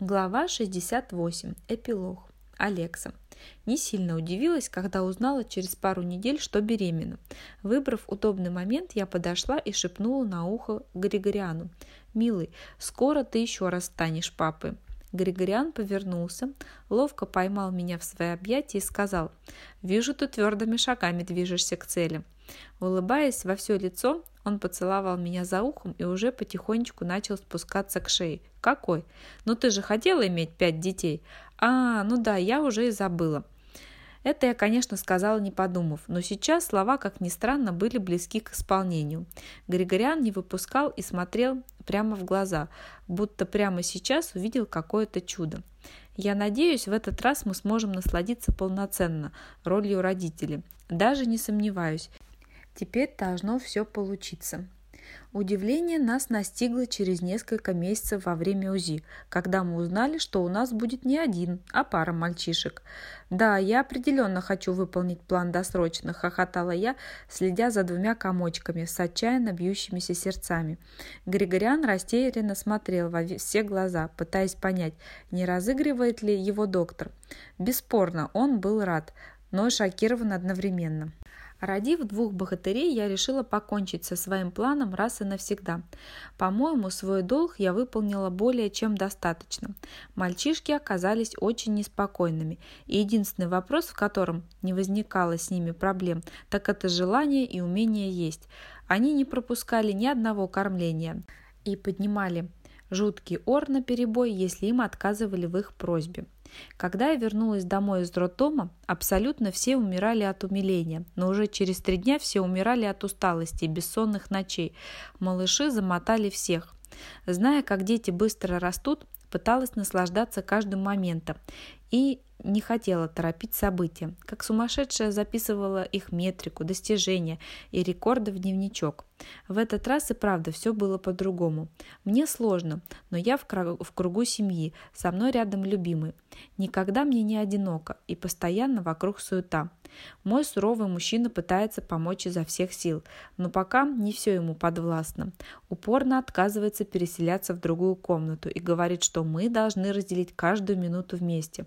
Глава 68. Эпилог. Алекса. Не сильно удивилась, когда узнала через пару недель, что беременна. Выбрав удобный момент, я подошла и шепнула на ухо Григориану. «Милый, скоро ты еще раз станешь папой». Григориан повернулся, ловко поймал меня в свои объятия и сказал, «Вижу, ты твердыми шагами движешься к цели». Улыбаясь во все лицо, он поцеловал меня за ухом и уже потихонечку начал спускаться к шее. «Какой? Ну ты же хотела иметь пять детей?» «А, ну да, я уже и забыла». Это я, конечно, сказала, не подумав, но сейчас слова, как ни странно, были близки к исполнению. Григориан не выпускал и смотрел прямо в глаза, будто прямо сейчас увидел какое-то чудо. Я надеюсь, в этот раз мы сможем насладиться полноценно ролью родителей. Даже не сомневаюсь. Теперь должно все получиться. Удивление нас настигло через несколько месяцев во время УЗИ, когда мы узнали, что у нас будет не один, а пара мальчишек. «Да, я определенно хочу выполнить план досрочно», – хохотала я, следя за двумя комочками с отчаянно бьющимися сердцами. Григориан растерянно смотрел во все глаза, пытаясь понять, не разыгрывает ли его доктор. Бесспорно, он был рад, но шокирован одновременно. Родив двух богатырей, я решила покончить со своим планом раз и навсегда. По-моему, свой долг я выполнила более чем достаточно. Мальчишки оказались очень неспокойными, и единственный вопрос, в котором не возникало с ними проблем, так это желание и умение есть. Они не пропускали ни одного кормления и поднимали жуткий ор на перебой, если им отказывали в их просьбе. Когда я вернулась домой из роддома, абсолютно все умирали от умиления, но уже через три дня все умирали от усталости и бессонных ночей. Малыши замотали всех. Зная, как дети быстро растут, пыталась наслаждаться каждым моментом и не хотела торопить события. Как сумасшедшая записывала их метрику, достижения и рекорды в дневничок. В этот раз и правда все было по-другому. Мне сложно, но я в, в кругу семьи, со мной рядом любимый. Никогда мне не одиноко и постоянно вокруг суета. Мой суровый мужчина пытается помочь изо всех сил, но пока не все ему подвластно. Упорно отказывается переселяться в другую комнату и говорит, что мы должны разделить каждую минуту вместе.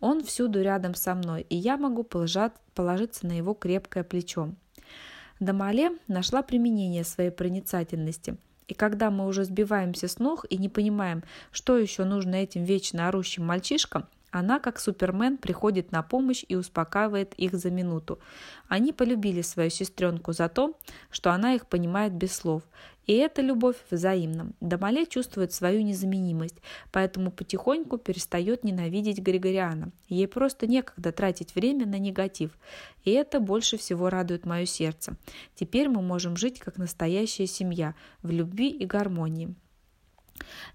Он всюду рядом со мной, и я могу положиться на его крепкое плечо. Дамале нашла применение своей проницательности – и когда мы уже сбиваемся с ног и не понимаем, что еще нужно этим вечно орущим мальчишкам, она, как супермен, приходит на помощь и успокаивает их за минуту. Они полюбили свою сестренку за то, что она их понимает без слов. И эта любовь взаимна. Дамале чувствует свою незаменимость, поэтому потихоньку перестает ненавидеть Григориана. Ей просто некогда тратить время на негатив. И это больше всего радует мое сердце. Теперь мы можем жить как настоящая семья, в любви и гармонии.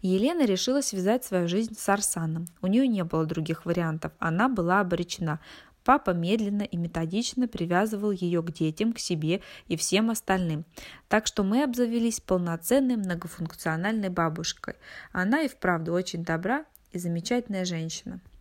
Елена решила связать свою жизнь с Арсаном. У нее не было других вариантов, она была обречена. Папа медленно и методично привязывал ее к детям, к себе и всем остальным. Так что мы обзавелись полноценной многофункциональной бабушкой. Она и вправду очень добра и замечательная женщина.